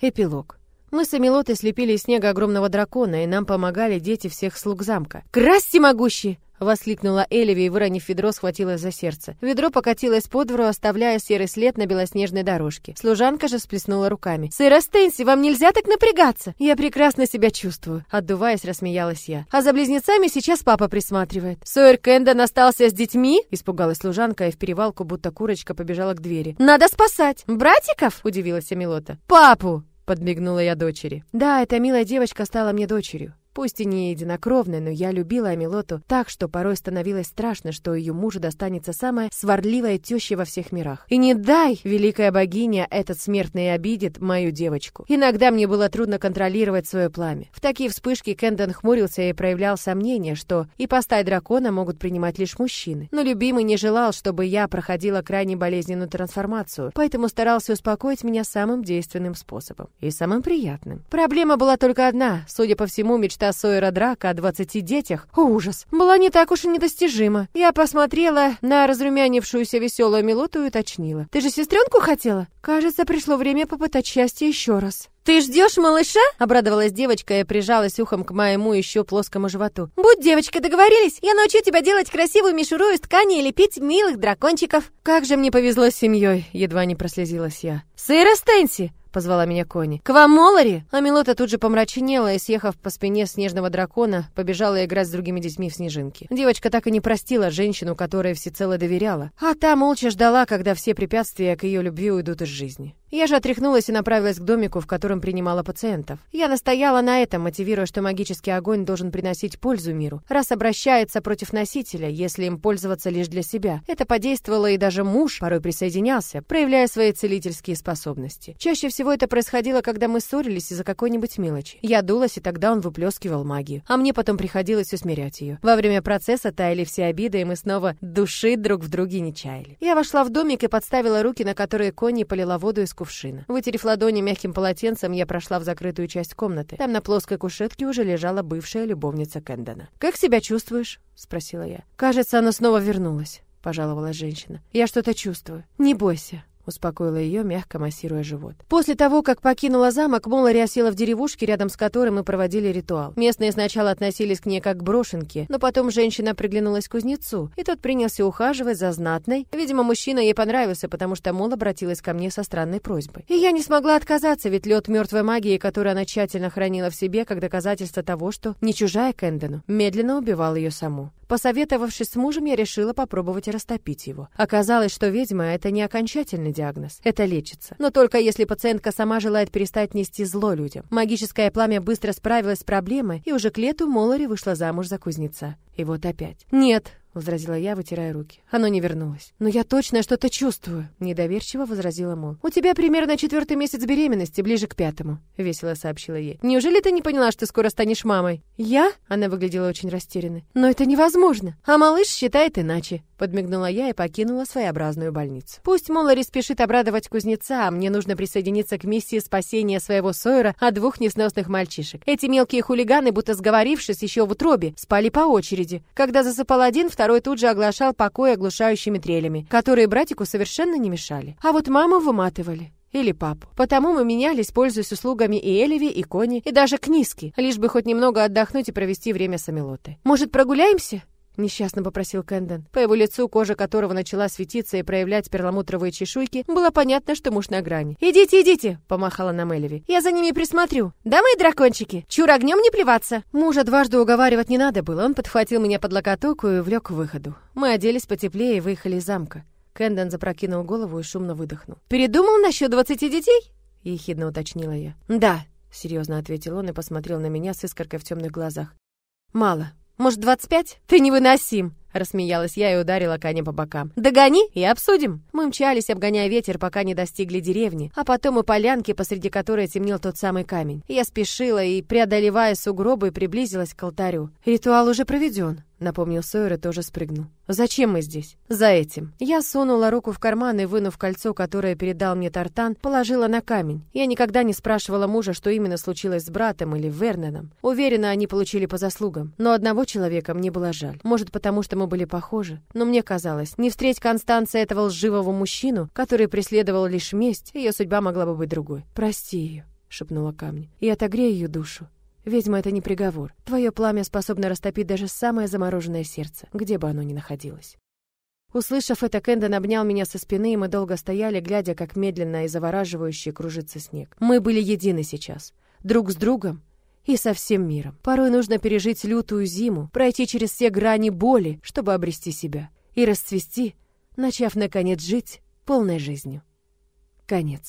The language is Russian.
Эпилог. Мы с Амилотой слепили из снега огромного дракона, и нам помогали дети всех слуг замка. «Крась всемогущий!» Воскликнула Элеви и, выронив ведро, схватилась за сердце. Ведро покатилось по двору, оставляя серый след на белоснежной дорожке. Служанка же сплеснула руками. «Сэра Стэнси, вам нельзя так напрягаться!» «Я прекрасно себя чувствую», — отдуваясь, рассмеялась я. «А за близнецами сейчас папа присматривает». «Сойер Кэндон остался с детьми?» — испугалась служанка и в перевалку, будто курочка, побежала к двери. «Надо спасать!» «Братиков?» — удивилась Амилота. «Папу!» — подмигнула я дочери. «Да, эта милая девочка стала мне дочерью. Пусть и не единокровная, но я любила Амилоту так, что порой становилось страшно, что ее мужу достанется самая сварливая теща во всех мирах. И не дай, великая богиня, этот смертный обидит мою девочку. Иногда мне было трудно контролировать свое пламя. В такие вспышки Кендон хмурился и проявлял сомнение, что и постай дракона могут принимать лишь мужчины. Но любимый не желал, чтобы я проходила крайне болезненную трансформацию, поэтому старался успокоить меня самым действенным способом. И самым приятным. Проблема была только одна. Судя по всему, мечта мечта Сойера Драка о двадцати детях, о, ужас, была не так уж и недостижима. Я посмотрела на разрумянившуюся веселую Милоту и уточнила. «Ты же сестренку хотела?» Кажется, пришло время попытать счастье еще раз. «Ты ждешь малыша?» — обрадовалась девочка и прижалась ухом к моему еще плоскому животу. «Будь девочкой, договорились? Я научу тебя делать красивую мишуру из ткани и лепить милых дракончиков». «Как же мне повезло с семьей!» — едва не прослезилась я. «Сэра Стэнси!» — позвала меня Кони. «К вам, Молари?» А Милота тут же помрачнела и, съехав по спине снежного дракона, побежала играть с другими детьми в снежинки. Девочка так и не простила женщину, которая всецело доверяла, а та молча ждала, когда все препятствия к ее любви уйдут из жизни. Я же отряхнулась и направилась к домику, в котором принимала пациентов. Я настояла на этом, мотивируя, что магический огонь должен приносить пользу миру, раз обращается против носителя, если им пользоваться лишь для себя. Это подействовало, и даже муж порой присоединялся, проявляя свои целительские способности. Чаще всего это происходило, когда мы ссорились из-за какой-нибудь мелочи. Я дулась, и тогда он выплескивал магию, а мне потом приходилось усмирять ее. Во время процесса таяли все обиды, и мы снова души друг в друге не чаяли. Я вошла в домик и подставила руки, на которые Конни полила воду из кувшина. Вытерев ладони мягким полотенцем, я прошла в закрытую часть комнаты. Там на плоской кушетке уже лежала бывшая любовница Кэндона. «Как себя чувствуешь?» — спросила я. «Кажется, она снова вернулась», — пожаловалась женщина. «Я что-то чувствую. Не бойся успокоила ее, мягко массируя живот. После того, как покинула замок, Молари осела в деревушке, рядом с которой мы проводили ритуал. Местные сначала относились к ней как к брошенке, но потом женщина приглянулась к кузнецу, и тот принялся ухаживать за знатной. Видимо, мужчина ей понравился, потому что Мол обратилась ко мне со странной просьбой. И я не смогла отказаться, ведь лед мертвой магии, которую она тщательно хранила в себе, как доказательство того, что не чужая Кэндону, медленно убивал ее саму. Посоветовавшись с мужем, я решила попробовать растопить его. Оказалось, что ведьма — это не окончательный диагноз. Это лечится. Но только если пациентка сама желает перестать нести зло людям. Магическое пламя быстро справилось с проблемой, и уже к лету Молари вышла замуж за кузнеца. И вот опять. «Нет, — возразила я, вытирая руки. Оно не вернулось. «Но я точно что-то чувствую», — недоверчиво возразила Мол. «У тебя примерно четвертый месяц беременности, ближе к пятому», — весело сообщила ей. «Неужели ты не поняла, что скоро станешь мамой?» «Я?» — она выглядела очень растерянной. «Но это невозможно. А малыш считает иначе», — подмигнула я и покинула своеобразную больницу. «Пусть Молари спешит обрадовать кузнеца, а мне нужно присоединиться к миссии спасения своего Сойера от двух несносных мальчишек. Эти мелкие хулиганы, будто сговорившись еще в утробе, спали по очереди. Когда засыпал один, второй тут же оглашал покой оглушающими трелями, которые братику совершенно не мешали. А вот маму выматывали или папу. Потому мы менялись, пользуясь услугами и Элеви, и Кони, и даже Книски, лишь бы хоть немного отдохнуть и провести время с Амилотой. «Может, прогуляемся?» Несчастно попросил Кэндон. По его лицу, кожа которого начала светиться и проявлять перламутровые чешуйки, было понятно, что муж на грани. «Идите, идите!» — помахала на Мелеви. «Я за ними присмотрю. Да мои дракончики! Чур огнем не плеваться!» Мужа дважды уговаривать не надо было. Он подхватил меня под локоток и увлек к выходу. Мы оделись потеплее и выехали из замка. Кэндон запрокинул голову и шумно выдохнул. «Передумал насчет двадцати детей?» — ехидно уточнила я. «Да», — серьезно ответил он и посмотрел на меня с искоркой в темных глазах. «Мало. Может, двадцать пять? Ты невыносим!» Рассмеялась я и ударила коня по бокам. «Догони и обсудим!» Мы мчались, обгоняя ветер, пока не достигли деревни, а потом и полянки, посреди которой темнел тот самый камень. Я спешила и, преодолевая сугробы, приблизилась к алтарю. Ритуал уже проведен. Напомнил Сойер и тоже спрыгнул. «Зачем мы здесь?» «За этим». Я сунула руку в карман и, вынув кольцо, которое передал мне Тартан, положила на камень. Я никогда не спрашивала мужа, что именно случилось с братом или Верноном. Уверена, они получили по заслугам. Но одного человека мне было жаль. Может, потому что мы были похожи. Но мне казалось, не встреть Констанция этого лживого мужчину, который преследовал лишь месть, ее судьба могла бы быть другой. «Прости ее». — шепнула камни, — «и отогрей ее душу. Ведьма — это не приговор. Твое пламя способно растопить даже самое замороженное сердце, где бы оно ни находилось». Услышав это, Кэндон обнял меня со спины, и мы долго стояли, глядя, как медленно и завораживающе кружится снег. Мы были едины сейчас. Друг с другом и со всем миром. Порой нужно пережить лютую зиму, пройти через все грани боли, чтобы обрести себя. И расцвести, начав, наконец, жить полной жизнью. Конец.